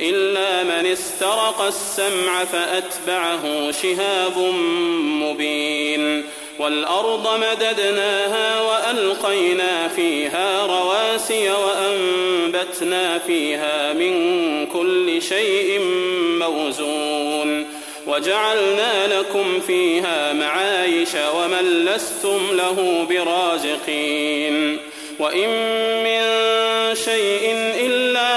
إلا من استرق السمع فأتبعه شهاب مبين والأرض مددناها وألقينا فيها رواسي وأنبتنا فيها من كل شيء موزون وجعلنا لكم فيها معايش ومن لستم له برازقين وإن من شيء إلا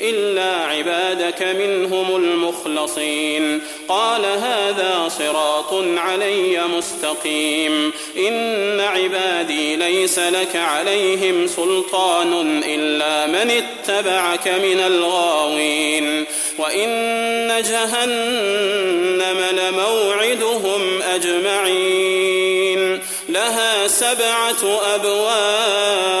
إلا عبادك منهم المخلصين. قال هذا صراط علي مستقيم. إن عبادي ليس لك عليهم سلطان إلا من اتبعك من الغاوين. وإن جهنم لموعدهم أجمعين. لها سبعة أبواب.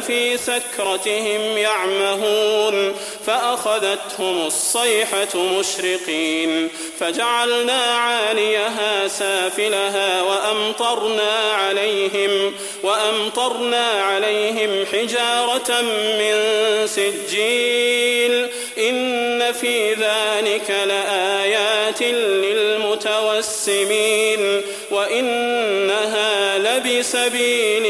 لفي سكرتهم يعمهون فأخذتهم الصيحة مشرقين فجعلنا عاليها سافلها وأمطرنا عليهم وأمطرنا عليهم حجارة من سجيل إن في ذلك لآيات للمتوسمين وإنها لبسبيل